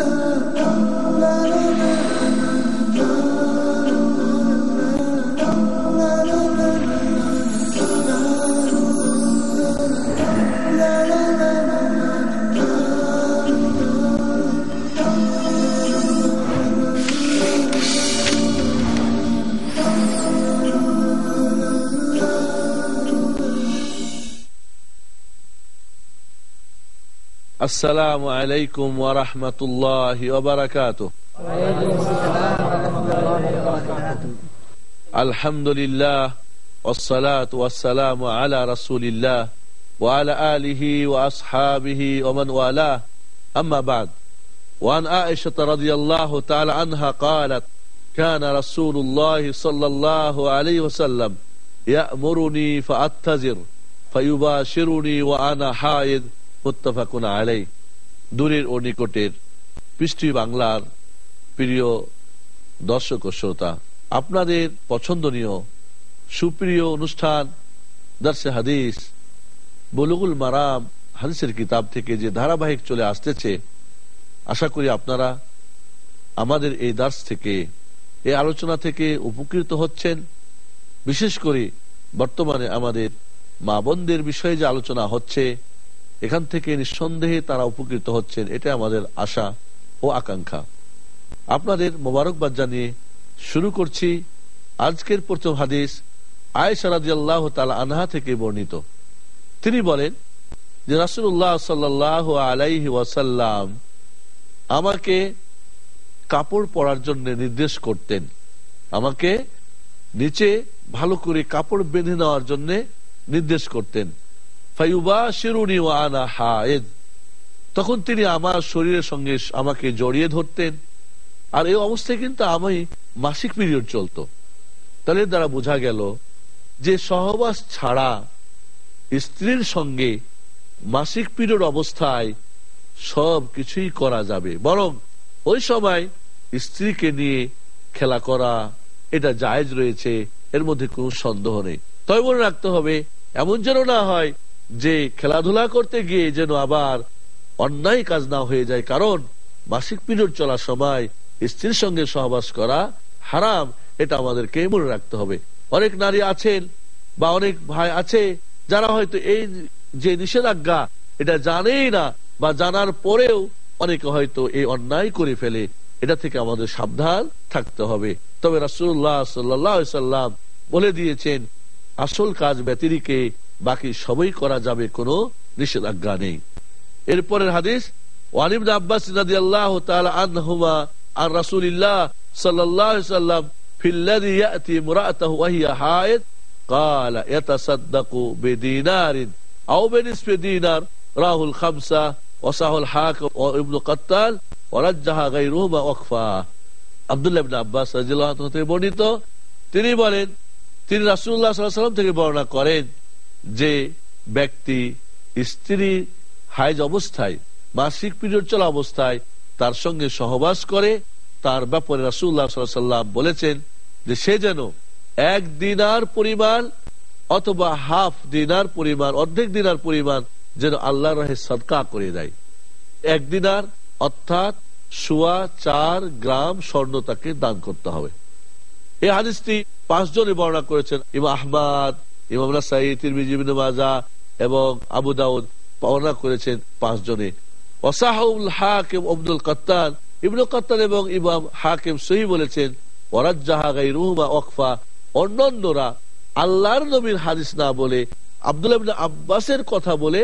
love. السلام عليكم ورحمة الله وبركاته. الحمد لله والصلاة والسلام على رسول الله وعلى آله وأصحابه ومن والاه. أما بعد وعن عائشة رضي الله تعالى عنها قالت كان رسول الله صلى الله عليه وسلم يأمرني فأتزر فيباشرني وأنا حائض. মুত্তাফাকুন আলাই দূরের ও নিকটের পৃষ্টি বাংলার প্রিয় দর্শক ও শ্রোতা, আপনাদের পছন্দনীয়, সুপ্রিয় অনুষ্ঠান, দর্শে হাদিস, বলুগুল মারাম, হাদিসের কিতাব থেকে যে ধারাবাহিক চলে আসতেছে, আশা করি আপনারা আমাদের এই দাস থেকে, এই আলোচনা থেকে উপকৃত হচ্ছেন। বিশেষ করে বর্তমানে আমাদের মা বোনদের বিষয়ে যে আলোচনা হচ্ছে এখান থেকে নিঃসন্দেহে তারা উপকৃত হচ্ছেন, এটা আমাদের আশা ও আকাঙ্ক্ষা। আপনাদের মোবারকবাদ জানিয়ে শুরু করছি আজকের প্রথম হাদিস আয়সারাদিয়াল্লাহ তালা আনহা থেকে বর্ণিত। তিনি বলেন যে রাসুল্লাহ সাল্লাহ আলাইহি ওয়াসাল্লাম আমাকে কাপড় পরার জন্য নির্দেশ করতেন। আমাকে নিচে ভালো করে কাপড় বেঁধে নেওয়ার জন্য নির্দেশ করতেন। তখন তিনি আমার শরীরের সঙ্গে আমাকে জড়িয়ে ধরতেন। আর এই অবস্থায় কিন্তু আমি মাসিক পিরিয়ড চলতো। তাহলে দ্বারা বোঝা গেল যে সহবাস ছাড়া স্ত্রীর সঙ্গে মাসিক পিরিয়ড অবস্থায় সব কিছুই করা যাবে। বরং ওই সময় স্ত্রীকে নিয়ে খেলা করা, এটা জায়েজ রয়েছে, এর মধ্যে কোনো সন্দেহ নেই। তবে মনে রাখতে হবে, এমন যেন না হয় যে খেলাধুলা করতে গিয়ে যেন আবার অন্যায় কাজ না হয়ে যায়, কারণ মাসিক পিরিয়ড চলার সময় স্ত্রীর সঙ্গে সহবাস করা হারাম, এটা আমাদেরকে মনে রাখতে হবে। অনেক নারী আছেন বা অনেক ভাই আছে, যারা হয়তো এই যে নিষেধাজ্ঞা, এটা জানেই না বা জানার পরেও অনেকে হয়তো এই অন্যায় করে ফেলে। এটা থেকে আমাদের সাবধান থাকতে হবে। তবে রাসুল্লাহ সাল্লাম বলে দিয়েছেন, আসল কাজ ব্যতিরিকে বাকি সবই করা যাবে কোনো নিষেধাজ্ঞা নেই এরপরের হাদিস ওয়ানিব আব্বাস রাদিয়াল্লাহু তাআলা আনহুমা আর রাসূলিল্লাহ সাল্লাল্লাহু আলাইহি সাল্লাম ফিল্লাযী ইয়াতি ইমরাআতাহু ওয়া হিয়া হায়েদ قال يتصدق بدينار او بنصف دينار راه الخمسه وصحه الحاكم وابن قتال ورجح غيرهما وقفا আব্দুল্লাহ ইবনে আব্বাস রাদিয়াল্লাহু আনহু থেকে বর্ণিত তিনি বলেন তিনি রাসূলুল্লাহ সাল্লাল্লাহু আলাইহি সাল্লাম থেকে বর্ণনা করেন যে ব্যক্তি স্ত্রী হাইজ অবস্থায়, মাসিক পিরিয়ড চলা অবস্থায় তার সঙ্গে সহবাস করে, তার ব্যাপারে রাসুল্লাহ বলেছেন যে সে যেন এক দিনার পরিমাণ অথবা হাফ দিনার পরিমাণ, অর্ধেক দিনার পরিমাণ যেন আল্লাহ রাহে সদকা করে দেয়। এক দিনার অর্থাৎ সোয়া চার গ্রাম স্বর্ণ তাকে দান করতে হবে। এই হাদিসটি পাঁচজনে বর্ণনা করেছেন ইমা আহমাদ ইমাম নাসাই, তিরমিজি মাজা এবং আবু দাউদ বর্ণনা করেছেন পাঁচজনে। ওয়াসাহুল হাকিম আব্দুল কাত্তান ইবনু কাত্তান এবং ইমাম হাকিম সহি বলেছেন, ওয়ারাজ্জাহা গায়রুহুমা ওয়াকফা। অন্যান্যরা আল্লাহর নবীর হাদিস না বলে আব্দুল আব্বাসের কথা বলে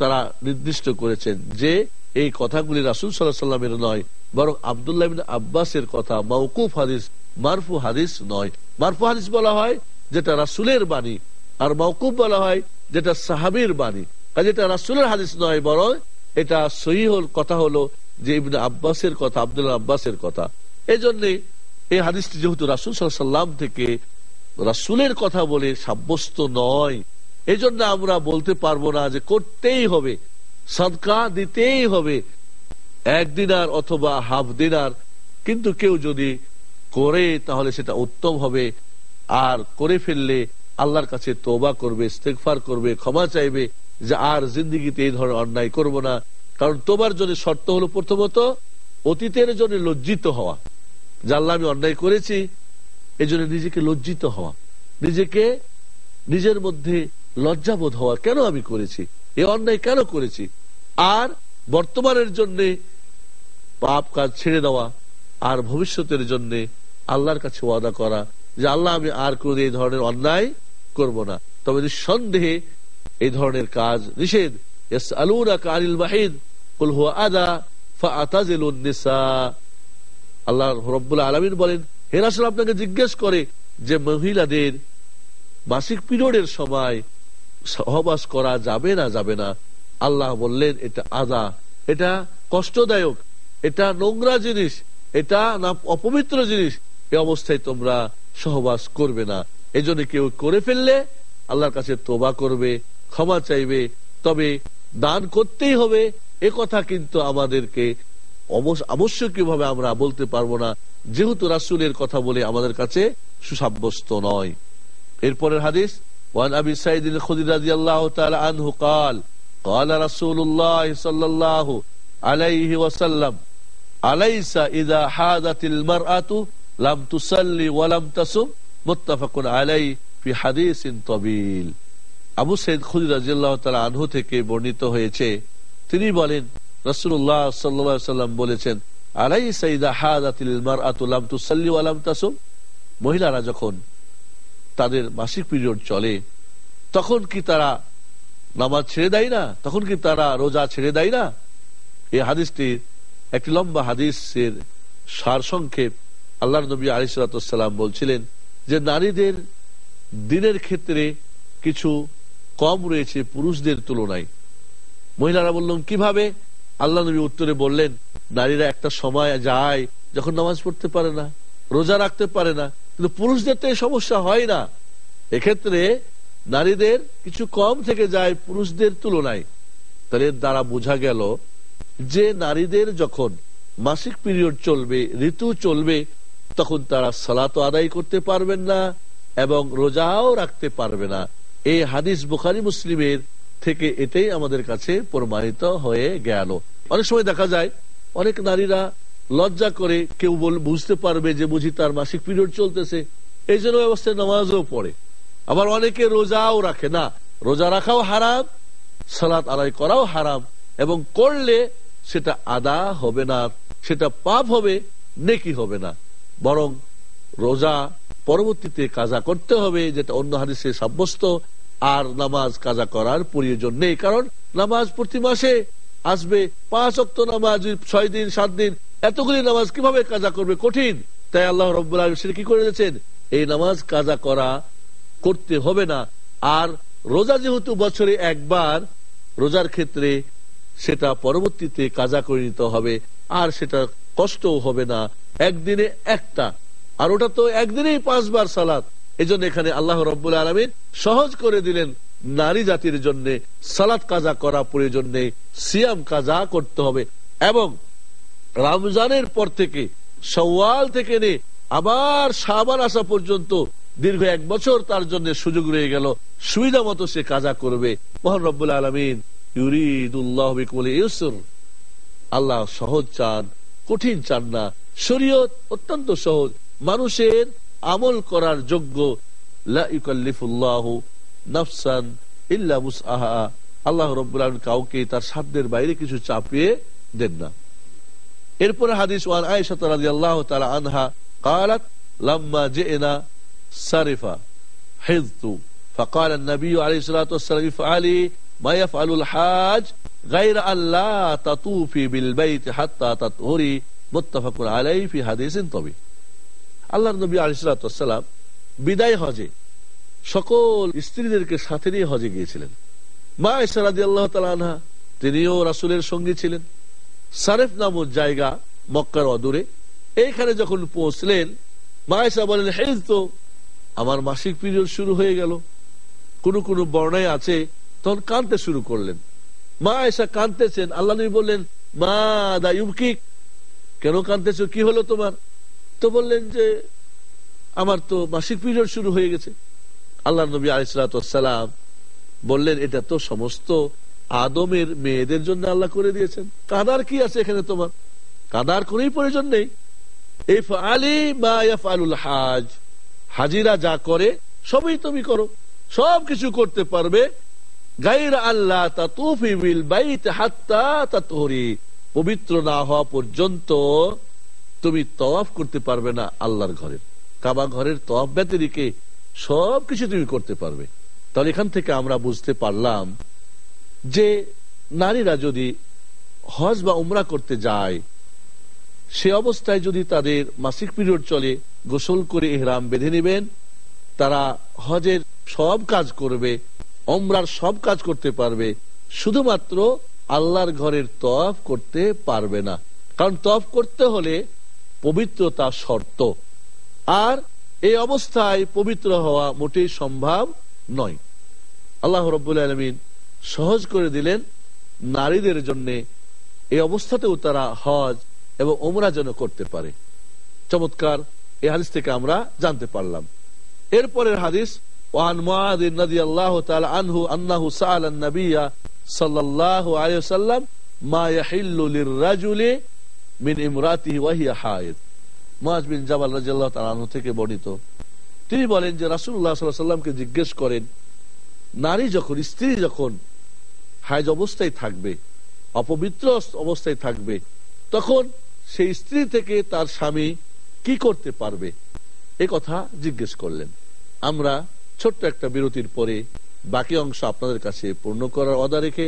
তারা নির্দিষ্ট করেছেন যে এই কথাগুলি রাসূল আলাইহি সাল্লামের নয়, বরং আব্দুল্লাহ আব্বাসের কথা, মাওকুফ হাদিস, মারফু হাদিস নয়। মারফু হাদিস বলা হয় যেটা রাসুলের বাণী, আর মৌকুব বলা হয় যেটা সাহাবির বাণী। কাজে এটা রাসুলের হাদিস নয় বরং এটা সহি কথা হলো যে ইবনে আব্বাসের কথা, আব্দুল আব্বাসের কথা। এই জন্যে এই হাদিসটি যেহেতু রাসুল সাল্লাম থেকে রাসুলের কথা বলে সাব্যস্ত নয় এই জন্য আমরা বলতে পারব না যে করতেই হবে, সদকা দিতেই হবে এক দিনার অথবা হাফ দিনার কিন্তু কেউ যদি করে তাহলে সেটা উত্তম হবে। আর করে ফেললে আল্লাহর কাছে তোবা করবে ইস্তেকফার করবে, ক্ষমা চাইবে যে আর জিন্দিগিতে এই ধরনের অন্যায় করব না। কারণ তোবার জন্য শর্ত হলো প্রথমত অতীতের জন্য লজ্জিত হওয়া। জানলা আমি অন্যায় করেছি এই জন্য নিজেকে লজ্জিত হওয়া। নিজেকে, নিজের মধ্যে লজ্জাবোধ হওয়া, কেন আমি করেছি? এ অন্যায় কেন করেছি? আর বর্তমানের জন্য পাপ কাজ ছেড়ে দেওয়া, আর ভবিষ্যতের জন্য আল্লাহর কাছে ওয়াদা করা যে আল্লাহ আমি আর কোন এই ধরনের অন্যায় করব না। তবে নিঃসন্দেহে এই ধরনের কাজ নিষেধ। আল্লাহ আলমিন বলেন হেরাসল আপনাকে জিজ্ঞেস করে যে মহিলাদের মাসিক পিরিয়ডের সময় সহবাস করা যাবে না যাবে না? আল্লাহ বললেন, এটা আদা। এটা কষ্টদায়ক। এটা নোংরা জিনিস। এটা না অপবিত্র জিনিস। এ অবস্থায় তোমরা সহবাস করবে না এই জন্য কেউ করে ফেললে আল্লাহর কাছে তোবা করবে ক্ষমা চাইবে তবে দান করতেই হবে এ কথা কিন্তু আমাদেরকে আবশ্যকীয় ভাবে আমরা বলতে পারবো না যেহেতু রাসুলের কথা বলে আমাদের কাছে সুসাব্যস্ত নয় এরপরের হাদিস وعن أبي سعيد الخدري رضي الله تعالى عنه قال قال رسول الله صلى الله عليه وسلم أليس إذا حادت المرأة লাম তুসাল্লি ওয়ালাম তাসুম মোত্তাফাকুন আলাই ফি হাদিস ইন তবিল। আবু সৈদ খুদি রাজিয়াল্লাহ তালা আনহু থেকে বর্ণিত হয়েছে, তিনি বলেন রসুল্লাহ সাল্লা সাল্লাম বলেছেন আলাই সাইদা হাদাতিল মার আতুলাম তুসাল্লি ওয়ালাম তাসুম? মহিলারা যখন তাদের মাসিক পিরিয়ড চলে, তখন কি তারা নামাজ ছেড়ে দেয় না? তখন কি তারা রোজা ছেড়ে দেয় না? এই হাদিসটির একটি লম্বা হাদিসের সারসংক্ষেপ আল্লাহ নবী আলিসাল্লাম বলছিলেন যে নারীদের দিনের ক্ষেত্রে কিছু কম রয়েছে পুরুষদের তুলনায়। মহিলারা বললেন কীভাবে? আল্লাহ নবী উত্তরে বললেন, নারীরা একটা সময় যায় যখন নামাজ পড়তে পারে না, রোজা রাখতে পারে না, কিন্তু পুরুষদের তো এই সমস্যা হয় না। এক্ষেত্রে নারীদের কিছু কম থেকে যায় পুরুষদের তুলনায়। তাহলে দ্বারা বোঝা গেল যে নারীদের যখন মাসিক পিরিয়ড চলবে, ঋতু চলবে তখন তারা সালাতো আদায় করতে পারবেন না এবং রোজাও রাখতে পারবে না। এই হাদিস বুখারি মুসলিমের থেকে এটাই আমাদের কাছে প্রমাণিত হয়ে গেল। অনেক সময় দেখা যায়, অনেক নারীরা লজ্জা করে কেউ বুঝতে পারবে যে বুঝি তার মাসিক পিরিয়ড চলতেছে, এই জন্য অবস্থায় নামাজও পড়ে। আবার অনেকে রোজাও রাখে না। রোজা রাখাও হারাম, সালাত আদায় করাও হারাম এবং করলে সেটা আদা হবে না, সেটা পাপ হবে, নেকি হবে না। বরং রোজা পরবর্তীতে কাজা করতে হবে, যেটা অন্য হাদিসে সাব্যস্ত, আর নামাজ কাজা করার প্রয়োজন নেই, কারণ নামাজ প্রতি মাসে আসবে পাঁচ অক্ট নামাজ, ছয় দিন, সাত দিন, এতগুলি নামাজ কীভাবে কাজা করবে? কঠিন। তাই আল্লাহ রব্বুল সেটা কি করে দিয়েছেন এই নামাজ কাজা করা করতে হবে না। আর রোজা যেহেতু বছরে একবার, রোজার ক্ষেত্রে সেটা পরবর্তীতে কাজা করে নিতে হবে। আর সেটা কষ্টও হবে না। একদিনে একটা। আর ওটা তো একদিনেই পাঁচবার সালাত। এই জন্য এখানে আল্লাহ রব্বুল আলমিন সহজ করে দিলেন নারী জাতির জন্য সালাত কাজা করা প্রয়োজন নেই সিয়াম কাজা করতে হবে এবং রমজানের পর থেকে সওয়াল থেকে নে আবার সাবান আসা পর্যন্ত দীর্ঘ এক বছর তার জন্য সুযোগ রয়ে গেল। সুবিধা মতো সে কাজা করবে। মোহন রব্বুল আলমিন, ইউরিদুল্লাহ আল্লাহ সহজ চান। কঠিন চান না শরীয়ত অত্যন্ত সহজ মানুষের আমল করার যোগ্য নাফসান আল্লাহ রব্বুল কাউকে তার সাধ্যের বাইরে কিছু চাপিয়ে দেন না এরপরে হাদিস ওয়ান আয়েশা রাদিয়াল্লাহু তাআলা আনহা قالت لما جئنا صرفا حذت فقال النبي عليه الصلاه والسلام افعلي ما يفعل الحاج আল্লাহ নবী সালাম বিদায় হজে সকল স্ত্রীদেরকে সাথে নিয়ে হজে গিয়েছিলেন। মা তিনিও রাসূলের সঙ্গী ছিলেন। সারেফ নামক জায়গা মক্কার অদূরে, এইখানে যখন পৌঁছলেন মা ইসা বলেন হেজ তো, আমার মাসিক পিরিয়ড শুরু হয়ে গেল। কোনো কোনো বর্ণায় আছে, তখন কাঁদতে শুরু করলেন। মা এসা কানতেছেন আল্লাহ নবী বললেন, মা, দা ইউকিক কেন কানতেছ কি হলো তোমার? তো বললেন যে, আমার তো মাসিক পিরিয়ড শুরু হয়ে গেছে। আল্লাহ নবী আলিসালাম বললেন, এটা তো সমস্ত আদমের মেয়েদের জন্য আল্লাহ করে দিয়েছেন। কাদার কি আছে এখানে তোমার? কাদার কোন প্রয়োজন নেই। হাজ। হাজিরা যা করে, সবই তুমি করো। সব কিছু করতে পারবে গাইর আল্লাহ পবিত্র না হওয়া পর্যন্ত তুমি তওয়াফ করতে পারবে না আল্লাহর ঘরের কাবা ঘরের তওয়াফ ব্যতিরিকে সব কিছু তুমি করতে পারবে। তাহলে এখান থেকে আমরা বুঝতে পারলাম যে নারীরা যদি হজ বা উমরা করতে যায়, সে অবস্থায় যদি তাদের মাসিক পিরিয়ড চলে, গোসল করে এহরাম বেঁধে নেবেন, তারা হজের সব কাজ করবে অমরার সব কাজ করতে পারবে, শুধুমাত্র আল্লাহর ঘরের তফ করতে পারবে না। কারণ তফ করতে হলে পবিত্রতা শর্ত। আর এই অবস্থায় পবিত্র হওয়া মোটেই সম্ভব নয়। আল্লাহ রব্বুল আলমিন সহজ করে দিলেন নারীদের জন্য এই অবস্থাতেও তারা হজ এবং ওমরা যেন করতে পারে। চমৎকার এই হাদিস থেকে আমরা জানতে পারলাম। এরপরের হাদিস وعن معاذ رضي الله تعالى عنه أنه سأل النبي صلى الله عليه وسلم ما يحل للرجل من امراته وهي حائض মাজ বিন জাবাল রাজিয়াল্লাহ তাআলা থেকে বর্ণিত তিনি বলেন যে রাসূলুল্লাহ সাল্লাল্লাহু আলাইহি সাল্লামকে জিজ্ঞেস করেন নারী যখন স্ত্রী যখন হায়জ অবস্থায় থাকবে অপবিত্র অবস্থায় থাকবে তখন সেই স্ত্রী থেকে তার স্বামী কি করতে পারবে এ কথা জিজ্ঞেস করলেন আমরা ছোট্ট একটা বিরতির পরে বাকি অংশ আপনাদের কাছে পূর্ণ করার অদা রেখে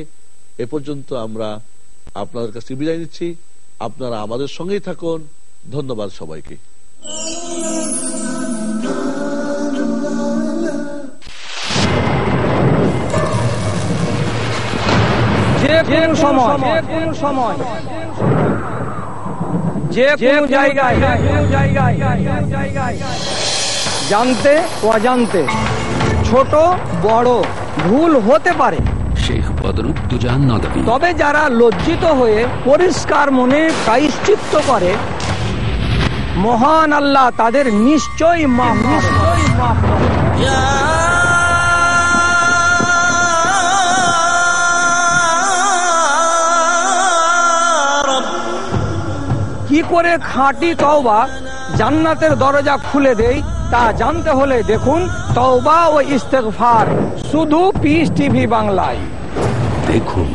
এ পর্যন্ত আমরা আপনাদের কাছে বিদায় নিচ্ছি। আপনারা আমাদের সঙ্গেই থাকুন। ধন্যবাদ সবাইকে। যে কোন সময় যে কোন সময় যে কোন জায়গায় জায়গায় জানতে অজান্তে। ছোট বড় ভুল হতে পারে। শেখ বদরুদ্দুজান নদী। তবে যারা লজ্জিত হয়ে পরিষ্কার মনে প্রায়শ্চিত্ত করে মহান আল্লাহ তাদের নিশ্চয়ই মাফ নিশ্চয়ই মাফ কি করে খাঁটি তওবা জান্নাতের দরজা খুলে দেই তা জানতে হলে দেখুন তওবা ও ইস্তেগফার শুধু পিস টিভি বাংলায়। দেখুন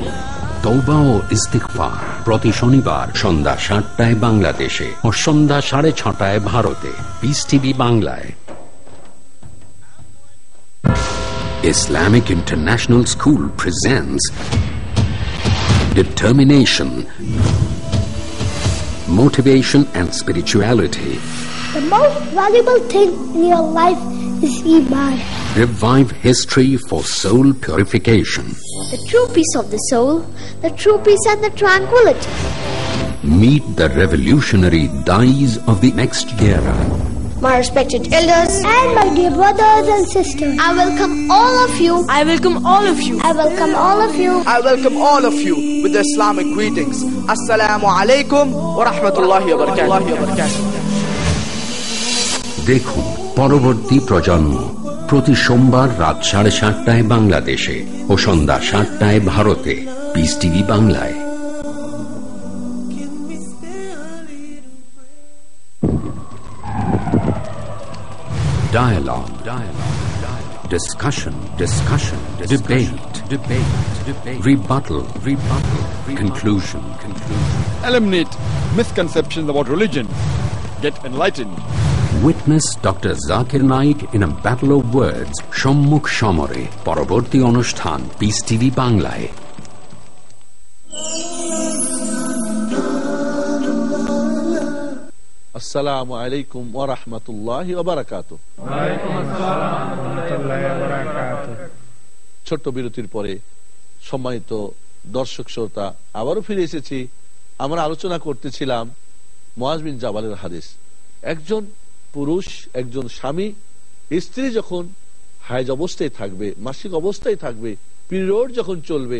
তৌবা ও ইস্তিকফার প্রতি শনিবার সন্ধ্যা সাতটায় বাংলাদেশে ও সন্ধ্যা সাড়ে ছটায় ভারতে। পিস টিভি বাংলায়। Islamic International School presents Determination, Motivation and Spirituality. The most valuable thing in your life is Iman. Revive history for soul purification. The true peace of the soul, the true peace and the tranquility. Meet the revolutionary dyes of the next era. My respected elders and my dear brothers and sisters, I welcome all of you. I welcome all of you. I welcome all of you. I welcome all of you with the Islamic greetings. Assalamu alaikum wa rahmatullahi wa barakatuh. দেখুন পরবর্তী প্রজন্ম প্রতি সোমবার রাত সাড়ে সাতটায় বাংলাদেশে ও সন্ধ্যা সাতটায় ভারতে পিস টিভি বাংলায় Dialogue. Dialogue. Dialogue. Discussion. Discussion. Debate. Debate. Debate. Rebuttal. Rebuttal. Conclusion. Conclusion. eliminate misconceptions about religion, get enlightened. Witness doctor Zakir Naik in a battle of words সম্মুখ সমরে পরবর্তী অনুষ্ঠান পিস টিভি বাংলায় আসসালামু আলাইকুম ওয়া রাহমাতুল্লাহি ওয়া বারাকাতুহু। ছোট্ট বিরতির পরে সম্মানিত দর্শক শ্রোতা আবারও ফিরে এসেছি। আমরা আলোচনা করতেছিলাম মোয়াজ বিন জাবালের হাদিস। একজন পুরুষ একজন স্বামী স্ত্রী যখন হায়জ অবস্থায় থাকবে মাসিক অবস্থায় থাকবে পিরিয়ড যখন চলবে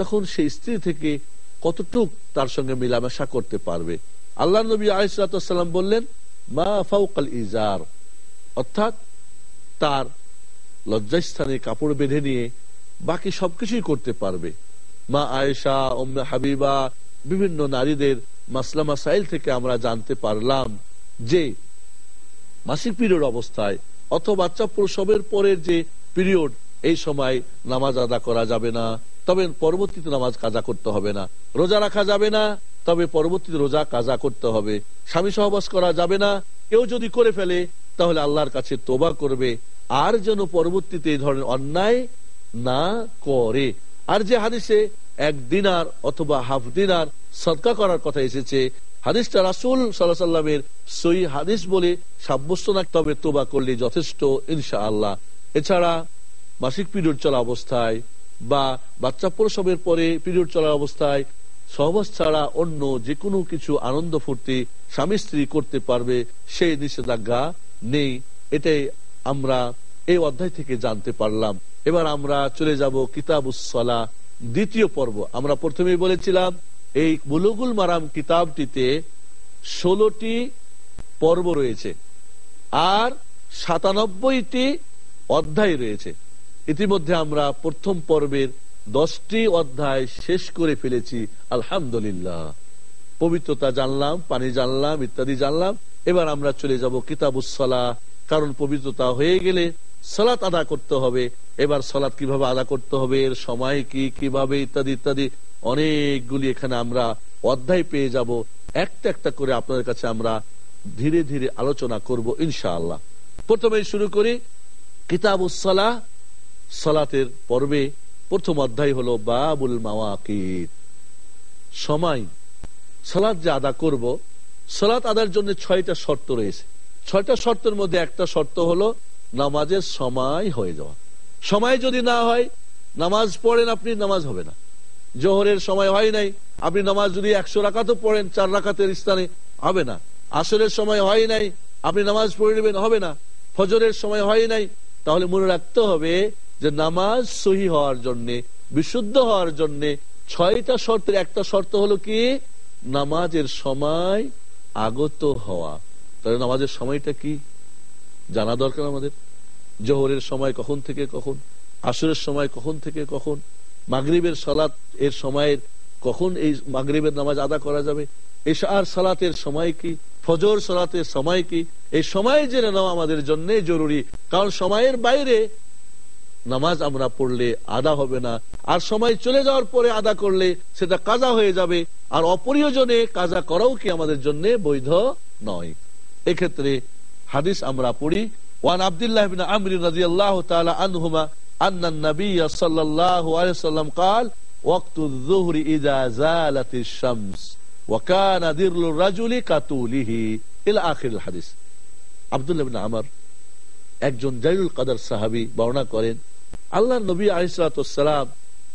তখন সেই স্ত্রী থেকে কতটুক তার সঙ্গে মেলামেশা করতে পারবে? আল্লাহ নবী আলিসাল্লাম বললেন, মা ফাউকাল ইজার। অর্থাৎ তার লজ্জাস্থানে কাপড় বেঁধে নিয়ে বাকি সবকিছুই করতে পারবে। মা আয়েশা ওম্মে হাবিবা, বিভিন্ন নারীদের মাসলা মাসাইল থেকে আমরা জানতে পারলাম যে মাসিক পিরিয়ড অবস্থায় অথবা বাচ্চা প্রসবের পরের যে পিরিয়ড, এই সময় নামাজ আদা করা যাবে না। তবে পরবর্তীতে নামাজ কাজা করতে হবে না। রোজা রাখা যাবে না। তবে পরবর্তীতে রোজা, কাজা করতে হবে। স্বামী সহবাস করা যাবে না। কেউ যদি করে ফেলে, তাহলে আল্লাহর কাছে তোবা করবে। আর যেন পরবর্তীতে এই ধরনের অন্যায় না করে। আর যে হাদিসে এক দিনার অথবা হাফ দিনার সদকা করার কথা এসেছে, হাদিসটা রাসুল সাল্লাহ সাল্লামের সই হাদিস বলে সাব্যস্ত না, তবে তোবা করলে যথেষ্ট ইনশা আল্লাহ এছাড়া মাসিক পিরিয়ড চলা অবস্থায় বা বাচ্চা প্রসবের পরে পিরিয়ড চলার অবস্থায় সহবাস ছাড়া অন্য যে কোনো কিছু আনন্দ ফুর্তি স্বামী স্ত্রী করতে পারবে, সেই নিষেধাজ্ঞা নেই। এটাই আমরা এই অধ্যায় থেকে জানতে পারলাম। এবার আমরা চলে যাব কিতাবুসলা দ্বিতীয় পর্ব। আমরা প্রথমেই বলেছিলাম, এই বুলুগুল মারাম কিতাবটিতে ষোলোটি পর্ব রয়েছে আর সাতানব্বইটি অধ্যায় রয়েছে। ইতিমধ্যে আমরা প্রথম পর্বের দশটি অধ্যায় শেষ করে ফেলেছি, আলহামদুলিল্লাহ। পবিত্রতা জানলাম, পানি জানলাম, ইত্যাদি জানলাম। এবার আমরা চলে যাব কিতাবুসলা কারণ পবিত্রতা হয়ে গেলে সলাৎ আদা করতে হবে। এবার সলাৎ কীভাবে আদা করতে হবে, এর সময় কি, কীভাবে, ইত্যাদি ইত্যাদি। অনেকগুলি এখানে আমরা অধ্যায় পেয়ে যাব। একটা একটা করে আপনাদের কাছে আমরা ধীরে ধীরে আলোচনা করব, ইনশাআল্লাহ। প্রথমে শুরু করি কিতাবুসলা সলাতের পর্বে। প্রথম অধ্যায় হলো বাবুল মাওয়াকির সময়। সলাৎ যে আদা করব সলাৎ আদার জন্য ছয়টা শর্ত রয়েছে। ছয়টা শর্তের মধ্যে একটা শর্ত হলো নামাজের সময় হয়ে যাওয়া। সময় যদি না হয়, নামাজ পড়েন আপনি, নামাজ হবে না। জোহরের সময় হয় নাই, আপনি নামাজ যদি একশো রাখাতো পড়েন, চার রাখাতের স্থানে হবে না। আসরের সময় হয় নাই, আপনি নামাজ পড়ে নেবেন, হবে না। ফজরের সময় হয় নাই, তাহলে মনে রাখতে হবে যে নামাজ সহি হওয়ার জন্য, বিশুদ্ধ হওয়ার জন্য, ছয়টা শর্তের একটা শর্ত হলো কি? নামাজের সময় আগত হওয়া। তাহলে নামাজের সময়টা কি? জানা দরকার আমাদের? জোহরের সময় কখন থেকে কখন? আসরের সময় কখন থেকে কখন? মাগরিবের সালাত এর সময়ের কখন এই মাগরিবের নামাজ আদা করা যাবে? এশার সালাতের সময় কি? ফজর সালাতের সময় কি? এই সময় জেনে নেওয়া আমাদের জন্য জরুরি। কারণ সময়ের বাইরে নামাজ আমরা পড়লে আদা হবে না আর সময় চলে যাওয়ার পরে আদা করলে সেটা কাজা হয়ে যাবে আর অপ্রিয়জনে কাজা করাও কি আমাদের জন্য বৈধ নয় এক্ষেত্রে হাদিস আমরা পড়ি ওয়ান আব্দুল্লাহ বিন আমর রাদিয়াল্লাহু তাআলা আনহুমা أن النبي صلى الله عليه وسلم قال وقت الظهر إذا زالت الشمس وكان ذرل الرجل كطوله إلى آخر الحديث عبد الله بن عمر একজন জাইলুল কাদার সাহাবি বর্ণনা করেন আল্লাহ নবী আলিসালাম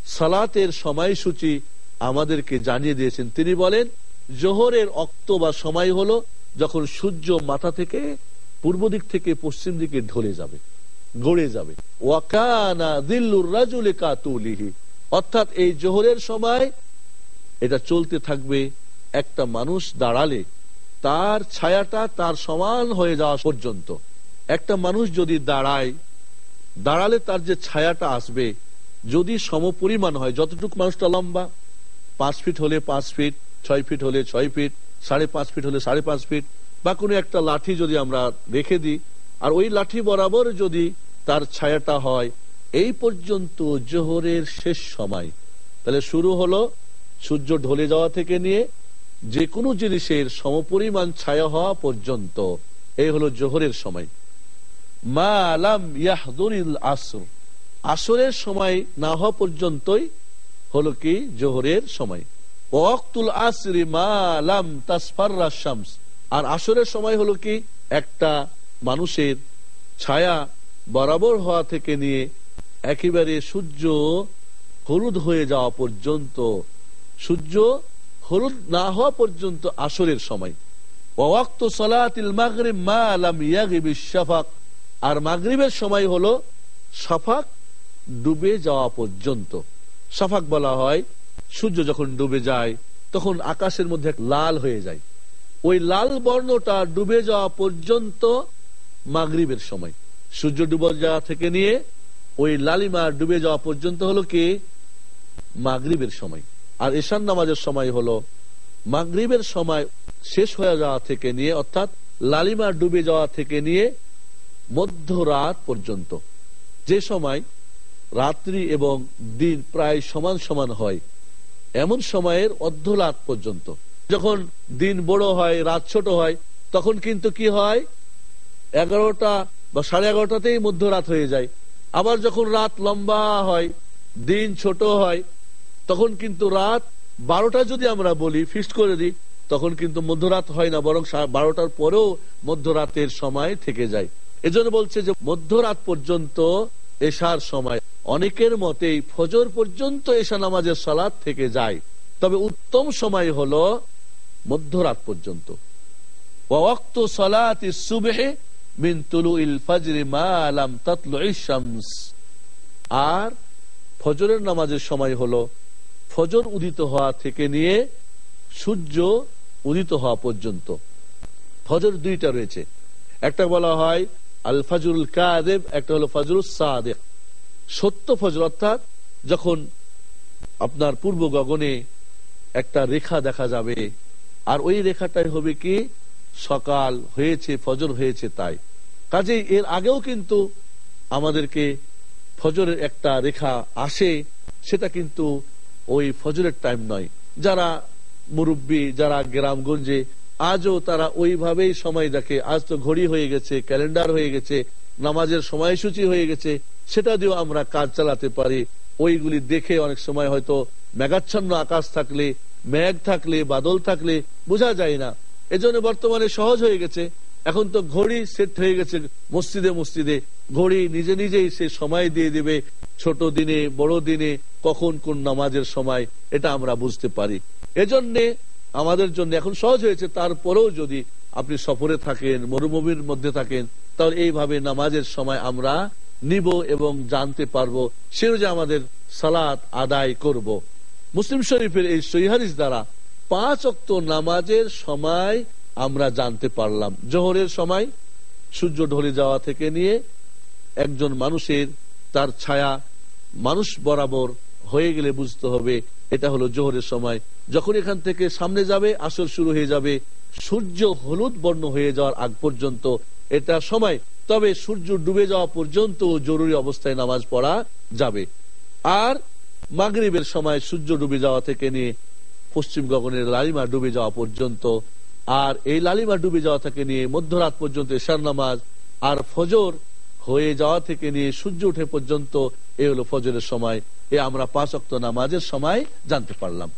সালাতের সময়সূচি আমাদেরকে জানিয়ে দিয়েছেন। তিনি বলেন, জোহরের অক্ত বা সময় হলো যখন সূর্য মাথা থেকে পূর্ব দিক থেকে পশ্চিম দিকে ঢলে যাবে, গড়ে যাবে। ওয়াকানা দিল্লুর অর্থাৎ এই জোহরের সময় এটা চলতে থাকবে, একটা মানুষ দাঁড়ালে তার ছায়াটা তার সমান হয়ে যাওয়া পর্যন্ত। একটা মানুষ যদি দাঁড়ায়, দাঁড়ালে তার যে ছায়াটা আসবে, যদি সমপরিমাণ হয়, যতটুকু মানুষটা লম্বা, পাঁচ ফিট হলে পাঁচ ফিট, ছয় ফিট হলে ছয় ফিট, সাড়ে পাঁচ ফিট হলে সাড়ে পাঁচ ফিট, বা কোনো একটা লাঠি যদি আমরা রেখে দিই, আর ওই লাঠি বরাবর যদি তার ছায়াটা হয়, এই পর্যন্ত জোহরের শেষ সময়। তাহলে শুরু হলো সূর্য ঢলে যাওয়া থেকে নিয়ে যে কোনো জিনিসের সমপরিমাণ ছায়া হওয়া পর্যন্ত। এই হলো জোহরের সময়। মা ইয়াহদুরিল আসর। আসরের সময় না হওয়া পর্যন্তই হলো কি? জোহরের সময়। ওয়াক্তুল আসরি মা আলাম তাসফাররা শামস। আর আসরের সময় হলো কি? একটা মানুষের ছায়া বরাবর হওয়া থেকে নিয়ে একেবারে সূর্য হলুদ হয়ে যাওয়া পর্যন্ত, সূর্য হলুদ না হওয়া পর্যন্ত আসরের সময়। ওয়াক্ত সলাতিল মাগরিব মা আলাম ইয়াগিবিশ শাফাক। মাগরিবের সময় হলো সাফাক ডুবে যাওয়া পর্যন্ত। সাফাক বলা হয়, সূর্য যখন ডুবে যায়, তখন আকাশের মধ্যে লাল হয়ে যায়। ওই লাল বর্ণটা ডুবে যাওয়া পর্যন্ত মাগরিবের সময়। সূর্য ডুবে যাওয়া থেকে নিয়ে ওই লালিমা ডুবে যাওয়া পর্যন্ত হলো কি? মাগরিবের সময়। আর ঈশান নামাজের সময় হলো মাগরিবের সময় শেষ হয়ে যাওয়া থেকে নিয়ে, অর্থাৎ লালিমা ডুবে যাওয়া থেকে নিয়ে মধ্যরাত পর্যন্ত। যে সময় রাত্রি এবং দিন প্রায় সমান সমান হয়, এমন সময়ের অর্ধরাত পর্যন্ত। যখন দিন বড় হয়, রাত ছোট হয়, তখন কিন্তু কি হয়? এগারোটা বা সাড়ে এগারোটাতেই মধ্যরাত হয়ে যায়। আবার যখন রাত লম্বা হয়, দিন ছোট হয়, তখন কিন্তু রাত বারোটা যদি আমরা বলি ফিক্সড করে দিই, তখন কিন্তু মধ্যরাত হয় না, বরং বারোটার পরেও মধ্যরাতের সময় থেকে যায়। এজন্য বলছে যে মধ্যরাত পর্যন্ত এশার সময় অনেকের মতেই ফজর পর্যন্ত এশা নামাজের সালাদ থেকে যায়। তবে উত্তম সময় হলো মধ্যরাত পর্যন্ত। আর ফজরের নামাজের সময় হলো ফজর উদিত হওয়া থেকে নিয়ে সূর্য উদিত হওয়া পর্যন্ত। ফজর দুইটা রয়েছে। একটা বলা হয় আল ফাজরুল কাদেব একটা হলো ফজরুল সাদেক। সত্য ফজর, অর্থাৎ যখন আপনার পূর্ব গগনে একটা রেখা দেখা যাবে, আর ওই রেখাটাই হবে কি? সকাল হয়েছে, ফজর হয়েছে তাই। কাজেই এর আগেও কিন্তু আমাদেরকে ফজরের একটা রেখা আসে, সেটা কিন্তু ওই ফজরের টাইম নয়। যারা মুরব্বী, যারা গ্রামগঞ্জে আজও তারা ওইভাবেই সময় দেখে। আজ তো ঘড়ি হয়ে গেছে, ক্যালেন্ডার হয়ে গেছে, নামাজের সময়সূচি হয়ে গেছে, সেটা দিয়েও আমরা কাজ চালাতে পারি। ওইগুলি দেখে অনেক সময় হয়তো মেঘাচ্ছন্ন আকাশ থাকলে, মেঘ থাকলে, বাদল থাকলে বোঝা যায় না। এজন্য বর্তমানে সহজ হয়ে গেছে। এখন তো ঘড়ি সেট হয়ে গেছে মসজিদে মসজিদে। ঘড়ি নিজে নিজেই সে সময় দিয়ে দিবে, ছোট দিনে, বড় দিনে, কখন কোন নামাজের সময়, এটা আমরা বুঝতে পারি। এজন্যে আমাদের জন্য এখন সহজ হয়েছে, তারপরেও যদি আপনি সফরে থাকেন, মরুভূমির মধ্যে থাকেন, তাহলে এইভাবে নামাজের সময় আমরা নিব এবং জানতে পারব সে যে আমাদের সালাত আদায় করব। মুসলিম শরীফের এই সহিহারিস দ্বারা পাঁচ অক্ত নামাজের সময় আমরা জানতে পারলাম জোহরের সময় সূর্য ঢলে যাওয়া থেকে নিয়ে একজন মানুষের তার ছায়া মানুষ বরাবর হয়ে গেলে বুঝতে হবে এটা হলো জোহরের সময়। যখন এখান থেকে সামনে যাবে, আসর শুরু হয়ে যাবে, সূর্য হলুদ বর্ণ হয়ে যাওয়ার আগ পর্যন্ত এটা সময়। তবে সূর্য ডুবে যাওয়া পর্যন্ত জরুরি অবস্থায় নামাজ পড়া যাবে। আর মাগরিবের সময় সূর্য ডুবে যাওয়া থেকে নিয়ে পশ্চিম গগনের লালিমা ডুবে যাওয়া পর্যন্ত, আর এই লালিমা ডুবে যাওয়া থেকে নিয়ে মধ্যরাত পর্যন্ত এশার নামাজ, আর ফজর হয়ে যাওয়া থেকে নিয়ে সূর্য উঠে পর্যন্ত এ হলো ফজরের সময়। এ আমরা পাঁচ অক্ত নামাজের সময় জানতে পারলাম।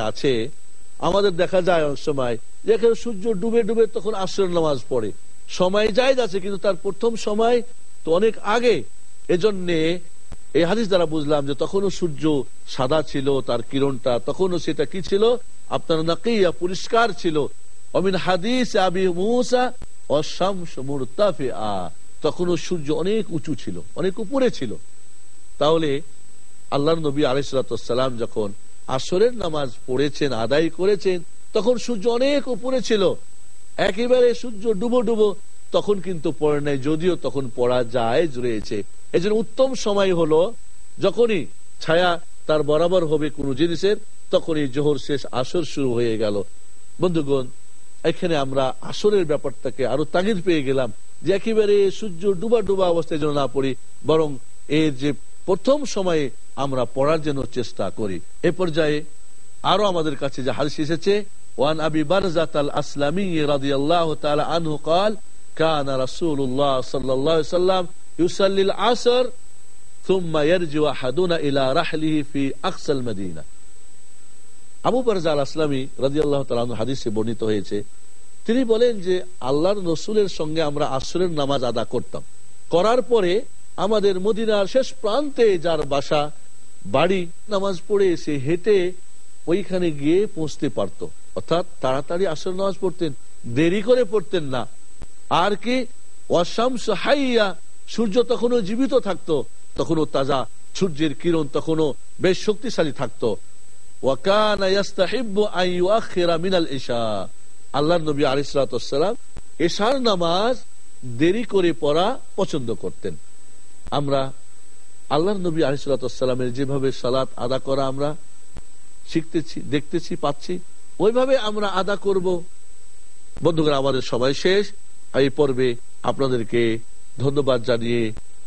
আছে, আমাদের দেখা যায় সময় সূর্য ডুবে ডুবে তখন নামাজ পড়ে। সময় যায় আছে, কিন্তু তার প্রথম সময় তো অনেক আগে। এজন্যে এই হাদিস দ্বারা বুঝলাম যে তখনও সূর্য সাদা ছিল, তার কিরণটা, তখনও সেটা কি ছিল? আপনার নাকিয়া পরিষ্কার ছিল। অমিন হাদিস আবি মুসা অশামস মুরতাফিআ। তখনও সূর্য অনেক উঁচু ছিল, অনেক উপরে ছিল। তাহলে আল্লাহ নবী আলিসাল্লাম যখন আসরের নামাজ পড়েছেন, আদায় করেছেন, তখন সূর্য অনেক উপরে ছিল। একেবারে সূর্য ডুবো ডুবো তখন কিন্তু পড়ে নাই, যদিও তখন পড়া যায় রয়েছে। এই উত্তম সময় হলো যখনই ছায়া তার বরাবর হবে কোন জিনিসের তখনই জোহর শেষ আসর শুরু হয়ে গেল বন্ধুগণ এখানে আমরা আসরের ব্যাপারটাকে আরো তাগিদ পেয়ে গেলাম যে একেবারে সূর্য ডুবা ডুবা অবস্থায় যেন না পড়ি বরং এর যে প্রথম সময়ে আমরা পড়ার জন্য চেষ্টা করি এ পর্যায়ে আরো আমাদের কাছে যে হাদিস এসেছে ওয়ান আবি বারজাত আল আসলামী রাদিয়াল্লাহু তাআলা আনহু قال كان رسول الله صلى الله عليه وسلم يصلي العصر আবু বারজা আল আসলামী রাদিয়াল্লাহু তাআলা আনহু হাদিসে বর্ণিত হয়েছে, তিনি বলেন যে আল্লাহর রসুলের সঙ্গে আমরা আসরের নামাজ আদা করতাম। করার পরে আমাদের মদিনার শেষ প্রান্তে যার বাসা, বাড়ি, নামাজ পড়ে এসে হেঁটে ওইখানে গিয়ে পৌঁছতে পারত। অর্থাৎ তাড়াতাড়ি আসর নামাজ পড়তেন, দেরি করে পড়তেন না। আর কি? অশামস হাইয়া, সূর্য তখনও জীবিত থাকতো। তখনও তাজা সূর্যের কিরণ তখনও বেশ শক্তিশালী থাকতো। নবী নামাজ দেরি করে পড়া পছন্দ করতেন। আমরা নবী যেভাবে সালাত আদা করা আমরা শিখতেছি, দেখতেছি, পাচ্ছি, ওইভাবে আমরা আদা করব। বন্ধুগণ, আমাদের সময় শেষ। এই পর্বে আপনাদেরকে ধন্যবাদ জানিয়ে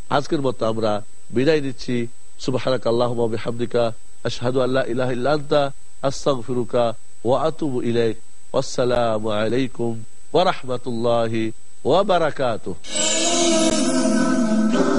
আজকের মতো আমরা বিদায় নিচ্ছি। সুবাহানাক আল্লাহ হামদিকা আশহাদু আল্লাহ ইলাহা ইল্লা আনতা, আস্তাগফিরুকা ওয়া আতুবু ইলাইক। আসসালামু আলাইকুম ওয়া রাহমাতুল্লাহি ওয়া বারাকাতুহু।